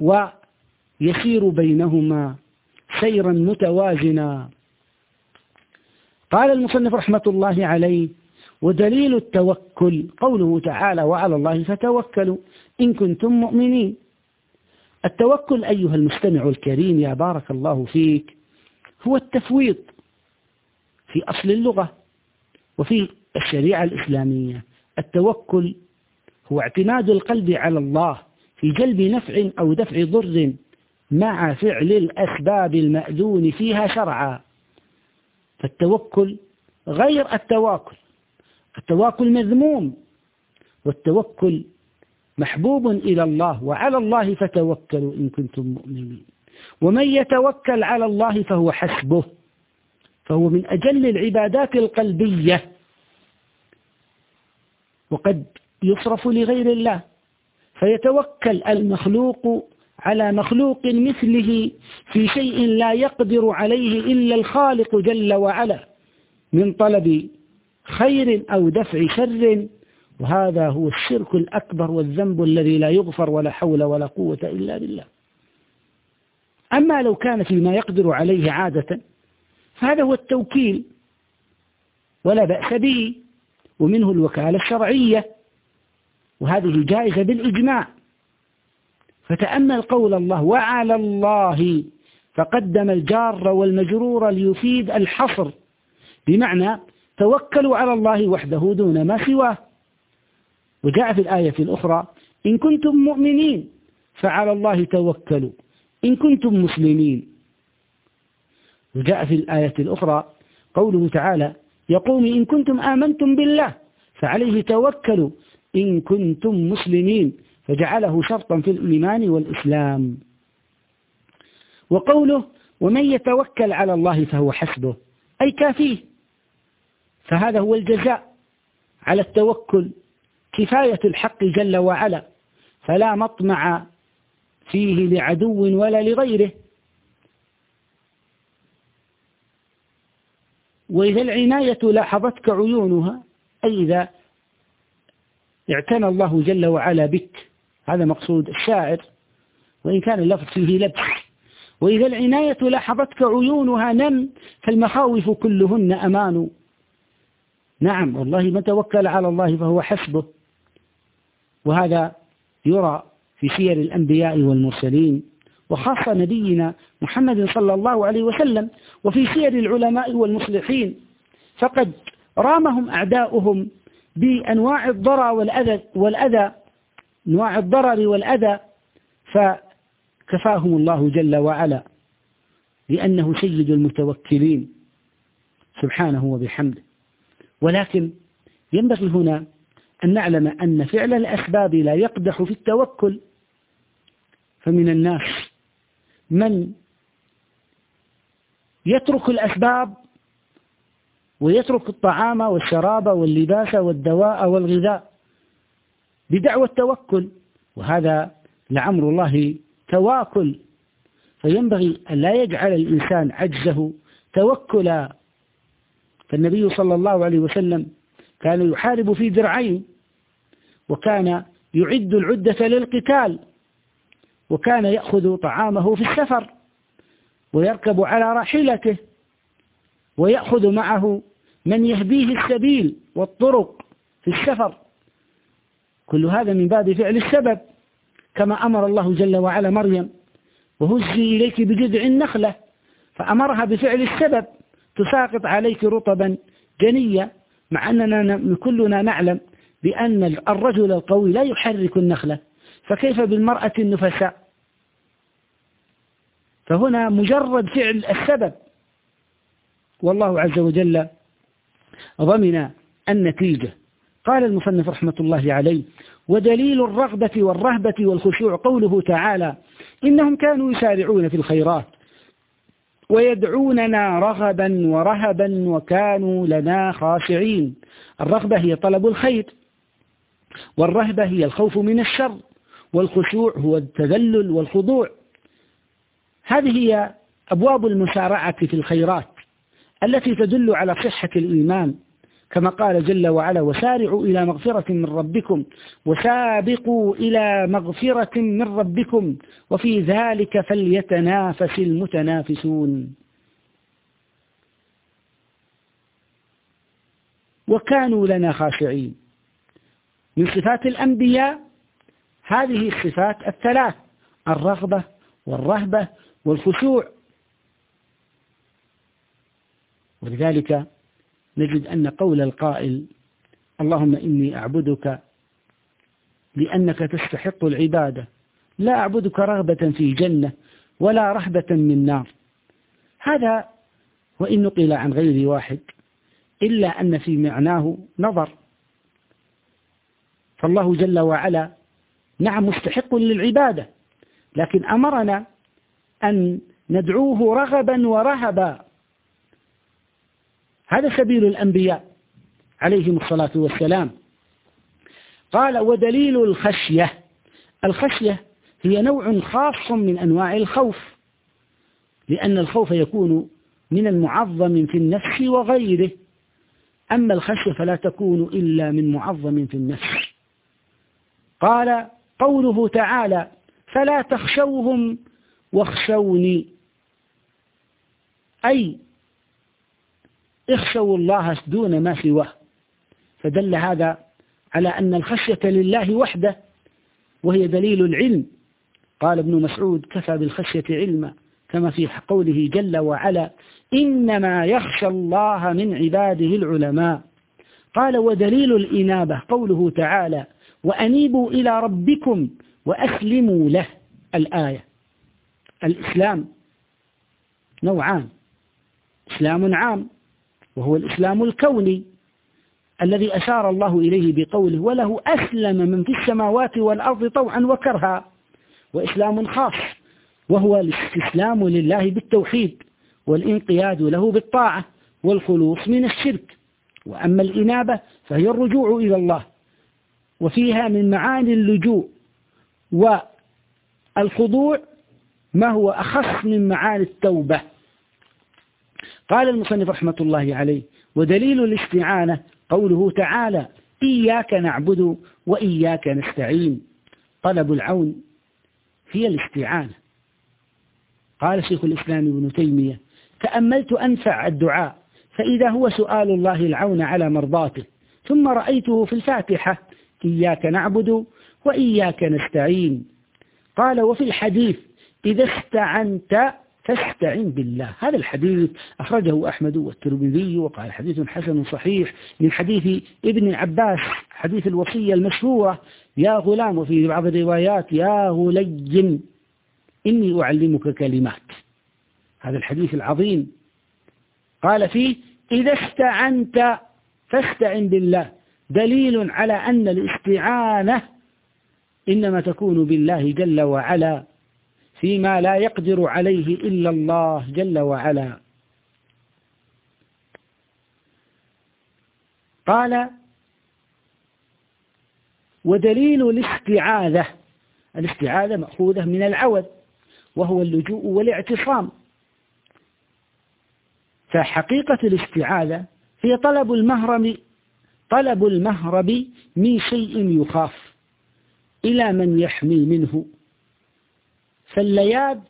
ويسير بينهما سيرا متوازنا. قال المصنف رحمة الله عليه ودليل التوكل قوله تعالى وعلى الله فتوكلوا إن كنتم مؤمنين التوكل أيها المستمع الكريم يا بارك الله فيك هو التفويض في أصل اللغة وفي الشريعة الإسلامية. التوكل هو اعتماد القلب على الله في جلب نفع أو دفع ضر. مع فعل الأسباب المأذون فيها شرعا. فالتوكل غير التواكل. التواكل مذموم والتوكل محبوب إلى الله وعلى الله فتوكلوا إن كنتم مؤمنين. ومن يتوكل على الله فهو حسبه فهو من أجل العبادات القلبية. وقد يصرف لغير الله فيتوكل المخلوق على مخلوق مثله في شيء لا يقدر عليه إلا الخالق جل وعلا من طلب خير أو دفع شر وهذا هو الشرك الأكبر والذنب الذي لا يغفر ولا حول ولا قوة إلا بالله. أما لو كان فيما يقدر عليه عادة فهذا هو التوكيل ولا بأس به ومنه الوكالة الشرعية وهذه جائزة بالإجماع. فتأمل قول الله وعلى الله فقدم الجار والمجرور ليفيد الحصر. بمعنى توكلوا على الله وحده دون ما سواه. وجاء في الآية الأخرى إن كنتم مؤمنين فعلى الله توكلوا إن كنتم مسلمين. وجاء في الآية الأخرى قوله تعالى يقوم إن كنتم آمنتم بالله فعليه توكلوا إن كنتم مسلمين. فجعله شرطا في الإيمان والإسلام. وقوله ومن يتوكل على الله فهو حسبه أي كافيه. فهذا هو الجزاء على التوكل كفاية الحق جل وعلا فلا مطمع فيه لعدو ولا لغيره. وإذا العناية لاحظتك عيونها أي إذا اعتنى الله جل وعلا بك. هذا مقصود الشاعر. وإن كان اللفظ فيه لبس وإذا العناية لاحظتك عيونها نم فالمخاوف كلهن أمان. نعم والله من توكل على الله فهو حسبه. وهذا يرى في سير الأنبياء والمرسلين وخاصة نبينا محمد صلى الله عليه وسلم وفي سير العلماء والمصلحين. فقد رامهم أعداؤهم بأنواع الضرر والأذى, والأذى أنواع الضرر والأذى فكفاهم الله جل وعلا لأنه سيد المتوكلين سبحانه وبحمده. ولكن ينبغي هنا أن نعلم أن فعل الأسباب لا يقدح في التوكل فمن الناس من يترك الأسباب ويترك الطعام والشراب واللباس والدواء والغذاء. بدعوى التوكل وهذا لعمر الله تواكل. فينبغي أن لا يجعل الإنسان عجزه توكلا. فالنبي صلى الله عليه وسلم كان يحارب في درعين وكان يعد العدة للقتال وكان يأخذ طعامه في السفر ويركب على راحلته ويأخذ معه من يهديه السبيل والطرق في السفر. كل هذا من باب فعل السبب كما أمر الله جل وعلا مريم وهزي إليك بجذع النخلة. فأمرها بفعل السبب تساقط عليك رطبا جنيا مع أننا كلنا نعلم بأن الرجل القوي لا يحرك النخلة فكيف بالمرأة النفساء؟ فهنا مجرد فعل السبب. والله عز وجل ضمن النتيجة. قال المصنف رحمة الله عليه ودليل الرغبة والرهبة والخشوع قوله تعالى إنهم كانوا يسارعون في الخيرات ويدعوننا رغبا ورهبا وكانوا لنا خاشعين. الرغبة هي طلب الخير والرهبة هي الخوف من الشر والخشوع هو التذلل والخضوع. هذه هي أبواب المسارعة في الخيرات التي تدل على صحة الإيمان. كما قال جل وعلا وسارعوا إلى مغفرة من ربكم وسابقوا إلى مغفرة من ربكم وفي ذلك فليتنافس المتنافسون. وكانوا لنا خاشعين. من صفات الأنبياء هذه الصفات الثلاث الرغبة والرهبة والخشوع. ولذلك نجد أن قول القائل اللهم إني أعبدك لأنك تستحق العبادة لا أعبدك رغبة في جنة ولا رهبة من نار. هذا وإن نقل عن غير واحد إلا أن في معناه نظر. فالله جل وعلا نعم مستحق للعبادة لكن أمرنا أن ندعوه رغبا ورهبا. هذا سبيل الأنبياء عليهم الصلاة والسلام. قال ودليل الخشية. الخشية هي نوع خاص من أنواع الخوف لأن الخوف يكون من المعظم في النفس وغيره. أما الخشية فلا تكون إلا من معظم في النفس. قال قوله تعالى فلا تخشوهم واخشوني. أي اخشوا الله دون ما سواه. فدل هذا على أن الخشية لله وحده وهي دليل العلم. قال ابن مسعود كفى بالخشية علما كما في قوله جل وعلا إنما يخشى الله من عباده العلماء. قال ودليل الإنابة قوله تعالى وأنيبوا إلى ربكم وأسلموا له. الآية. الإسلام نوعان. إسلام عام وهو الإسلام الكوني الذي أشار الله إليه بقوله وله أسلم من في السماوات والأرض طوعا وكرها وإسلام خاص وهو الاستسلام لله بالتوحيد والانقياد له بالطاعة والخلوص من الشرك وأما الإنابة فهي الرجوع إلى الله وفيها من معاني اللجوء والخضوع ما هو أخص من معاني التوبة قال المصنف رحمة الله عليه ودليل الاستعانة قوله تعالى إياك نعبد وإياك نستعين. طلب العون هي الاستعانة. قال شيخ الإسلام ابن تيمية تأملت أنفع الدعاء فإذا هو سؤال الله العون على مرضاته ثم رأيته في الفاتحة إياك نعبد وإياك نستعين. قال وفي الحديث إذا استعنت فاستعن بالله. هذا الحديث أخرجه أحمد والترمذي وقال حديث حسن صحيح من حديث ابن عباس حديث الوصية المشهورة يا غلام وفي بعض الروايات يا غلي إني أعلمك كلمات. هذا الحديث العظيم. قال فيه إذا استعنت فاستعن بالله. دليل على أن الاستعانة إنما تكون بالله جل وعلا. فيما لا يقدر عليه إلا الله جل وعلا. قال ودليل الاستعاذة. الاستعاذة مأخوذة من العوذ وهو اللجوء والاعتصام. فحقيقة الاستعاذة هي طلب المهرب طلب المهرب من شيء يخاف إلى من يحمي منه. فاللياد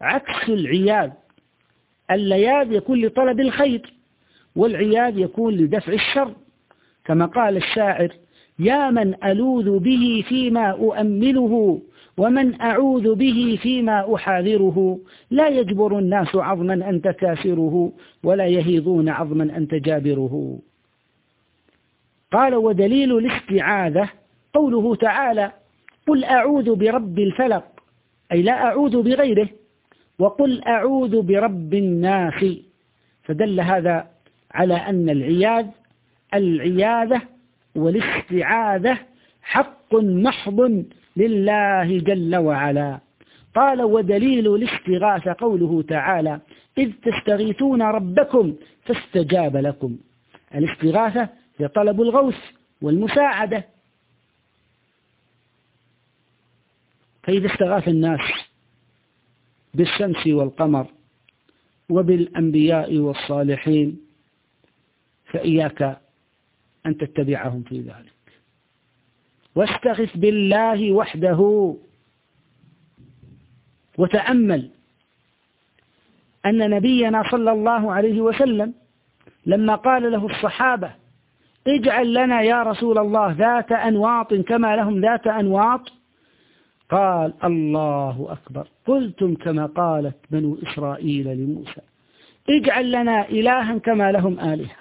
عكس العياد اللياد يكون لطلب الخير والعياد يكون لدفع الشر. كما قال الشاعر يا من ألوذ به فيما أؤمله ومن أعوذ به فيما أحاذره. لا يجبر الناس عظما أنت كاسره ولا يهيضون عظما أنت جابره. قال ودليل الاستعاذة قوله تعالى قل أعوذ برب الفلق أي لا أعوذ بغيره وقل أعوذ برب الناس. فدل هذا على أن العياذ العياذة والاستعاذة حق محض لله جل وعلا. قال ودليل الاستغاثة قوله تعالى إذ تستغيثون ربكم فاستجاب لكم. الاستغاثة هي طلب الغوث والمساعدة. فإذا استغاث الناس بالشمس والقمر وبالأنبياء والصالحين فإياك أن تتبعهم في ذلك. واستغث بالله وحده وتأمل أن نبينا صلى الله عليه وسلم لما قال له الصحابة اجعل لنا يا رسول الله ذات أنواط كما لهم ذات أنواط قال الله أكبر. قلتم كما قالت بنو إسرائيل لموسى. اجعل لنا إلها كما لهم آلهة.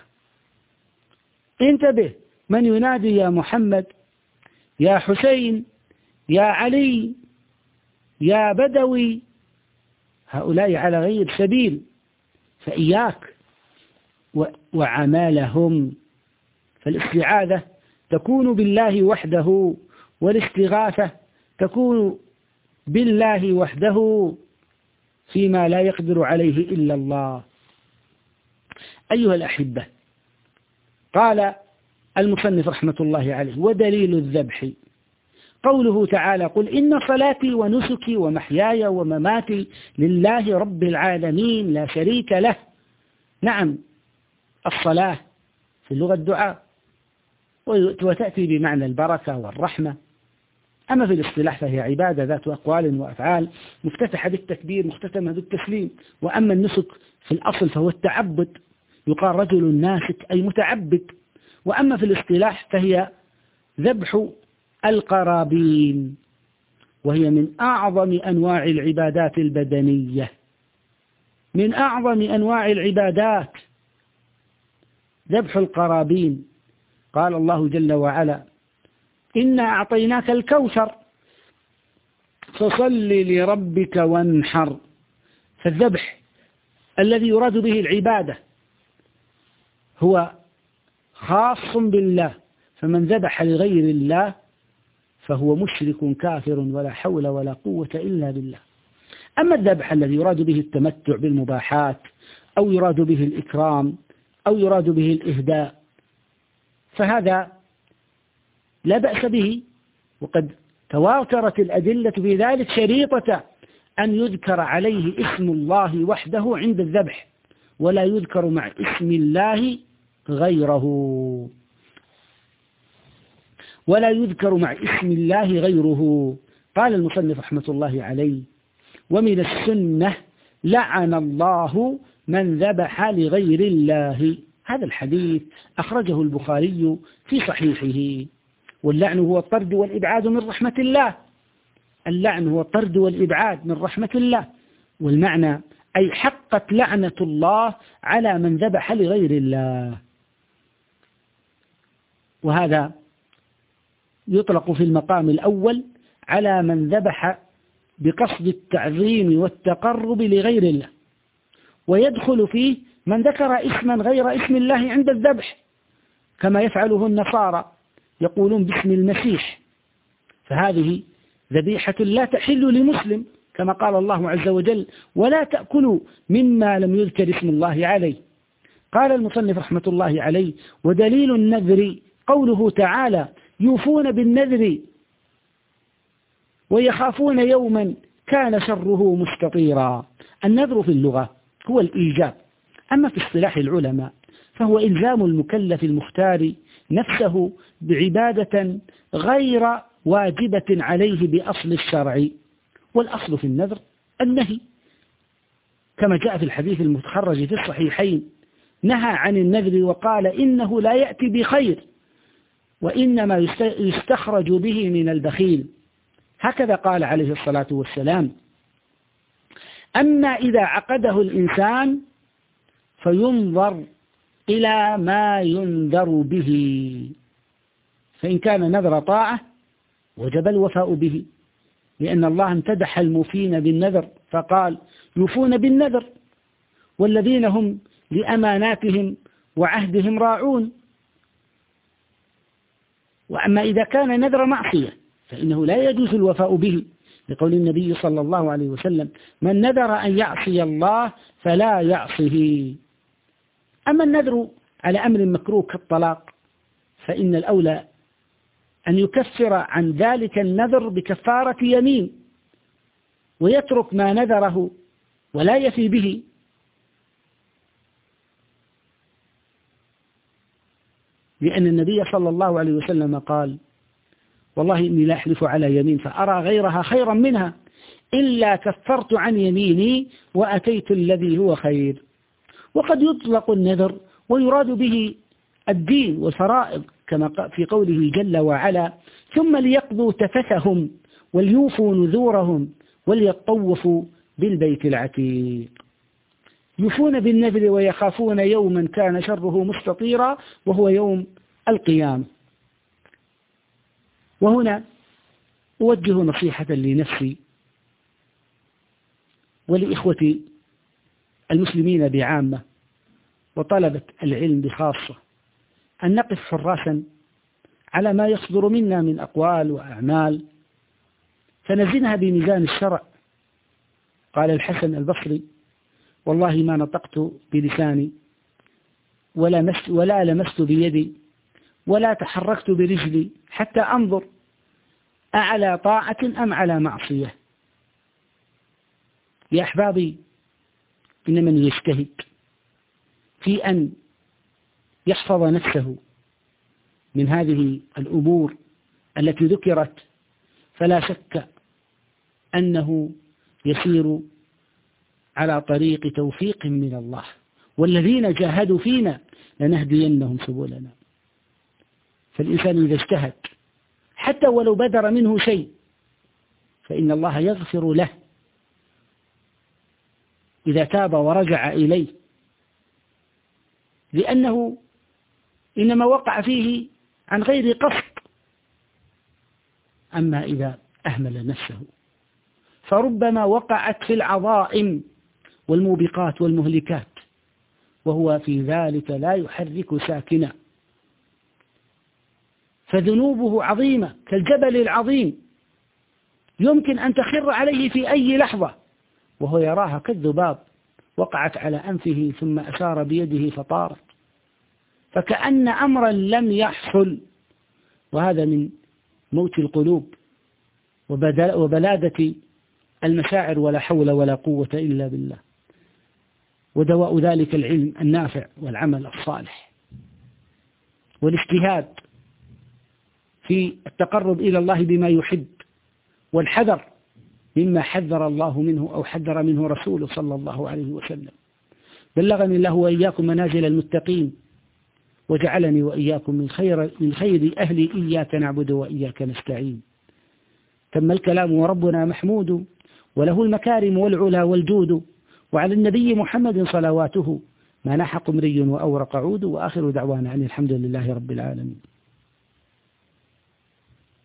انتبه من ينادي يا محمد يا حسين يا علي يا بدوي هؤلاء على غير سبيل فإياك وعمالهم. فالاستعاذة تكون بالله وحده والاستغاثة تكون بالله وحده فيما لا يقدر عليه إلا الله. أيها الأحبة قال المصنف رحمة الله عليه ودليل الذبح. قوله تعالى قل إن صلاتي ونسكي ومحياي ومماتي لله رب العالمين لا شريك له. نعم الصلاة في اللغة الدعاء وتأتي بمعنى البركة والرحمة. أما في الاصطلاح فهي عبادة ذات أقوال وأفعال مفتتحة بالتكبير مختتمة بالتسليم. وأما النسك في الأصل فهو التعبد. يقال رجل ناسك أي متعبد. وأما في الاصطلاح فهي ذبح القرابين. وهي من أعظم أنواع العبادات البدنية. من أعظم أنواع العبادات. ذبح القرابين. قال الله جل وعلا إنا أعطيناك الكوثر. فصل لربك وانحر. فالذبح الذي يراد به العبادة هو خاص بالله. فمن ذبح لغير الله فهو مشرك كافر ولا حول ولا قوة إلا بالله. أما الذبح الذي يراد به التمتع بالمباحات أو يراد به الإكرام أو يراد به الإهداء فهذا لا بأس به. وقد تواترت الأدلة في ذلك شريطة أن يذكر عليه اسم الله وحده عند الذبح ولا يذكر مع اسم الله غيره. ولا يذكر مع اسم الله غيره. قال المصنف رحمة الله عليه ومن السنة لعن الله من ذبح لغير الله. هذا الحديث أخرجه البخاري في صحيحه. واللعن هو الطرد والإبعاد من رحمة الله. اللعن هو الطرد والإبعاد من رحمة الله. والمعنى أي حقت لعنة الله على من ذبح لغير الله. وهذا يطلق في المقام الأول على من ذبح بقصد التعظيم والتقرب لغير الله. ويدخل فيه من ذكر اسما غير اسم الله عند الذبح كما يفعله النصارى. يقولون باسم المسيح. فهذه ذبيحة لا تحل لمسلم كما قال الله عز وجل ولا تأكلوا مما لم يذكر اسم الله عليه. قال المصنف رحمة الله عليه ودليل النذر قوله تعالى يوفون بالنذر ويخافون يوما كان شره مستطيرا. النذر في اللغة هو الإيجاب أما في اصطلاح العلماء فهو إلزام المكلف المختار نفسه بعبادة غير واجبة عليه بأصل الشرع. والأصل في النذر النهي. كما جاء في الحديث المتخرج في الصحيحين نهى عن النذر وقال إنه لا يأتي بخير وإنما يستخرج به من البخيل. هكذا قال عليه الصلاة والسلام أما إذا عقده الإنسان فينظر إلى ما ينذر به. فإن كان نذر طاعة وجب الوفاء به. لأن الله امتدح الموفين بالنذر فقال يوفون بالنذر والذين هم لأماناتهم وعهدهم راعون. وأما إذا كان نذر معصية فإنه لا يجوز الوفاء به. لقول النبي صلى الله عليه وسلم من نذر أن يعصي الله فلا يعصه. أما النذر على أمر مكروه كالطلاق فإن الأولى أن يكفر عن ذلك النذر بكفارة يمين ويترك ما نذره ولا يفي به. لأن النبي صلى الله عليه وسلم قال والله إني لا أحلف على يمين فأرى غيرها خيرا منها. إلا كفرت عن يميني وأتيت الذي هو خير. وقد يطلق النذر ويراد به الدين والفرائض. كما في قوله جل وعلا ثم ليقضوا تفثهم وليوفوا نذورهم وليطوفوا بالبيت العتيق. يفون بالنذر ويخافون يوما كان شره مستطيرا وهو يوم القيامة. وهنا أوجه نصيحة لنفسي ولإخوتي المسلمين بعامة وطلبة العلم بخاصة. أن نقف حراسا على ما يصدر منا من أقوال وأعمال. فنزنها بميزان الشرع. قال الحسن البصري والله ما نطقت بلساني ولا, مست ولا لمست بيدي ولا تحركت برجلي حتى أنظر أعلى طاعة أم على معصية. يا أحبابي إن من يجتهد في أن يحفظ نفسه من هذه الأمور التي ذكرت فلا شك أنه يسير على طريق توفيق من الله. والذين جاهدوا فينا لنهدينهم سبلنا. فالإنسان إذا اجتهد حتى ولو بدر منه شيء فإن الله يغفر له. إذا تاب ورجع إليه لأنه إنما وقع فيه عن غير قصد. أما إذا أهمل نفسه فربما وقعت في العظائم والموبقات والمهلكات وهو في ذلك لا يحرك ساكنا. فذنوبه عظيمة كالجبل العظيم. يمكن أن تخر عليه في أي لحظة وهو يراها كالذباب وقعت على أنفه ثم أشار بيده فطارت. فكأن أمرا لم يحصل. وهذا من موت القلوب وبلادة المشاعر ولا حول ولا قوة إلا بالله. ودواء ذلك العلم النافع والعمل الصالح. والاجتهاد في التقرب إلى الله بما يحب والحذر مما حذر الله منه أو حذر منه رسوله صلى الله عليه وسلم. بلغني الله وإياكم منازل المتقين. وجعلني وإياكم من خير من خير أهل إياك نعبد وإياك نستعين. تم الكلام وربنا محمود وله المكارم والعلا والجود وعلى النبي محمد صلواته ما نحق امري وأورق عود وآخر دعوانا أن الحمد لله رب العالمين.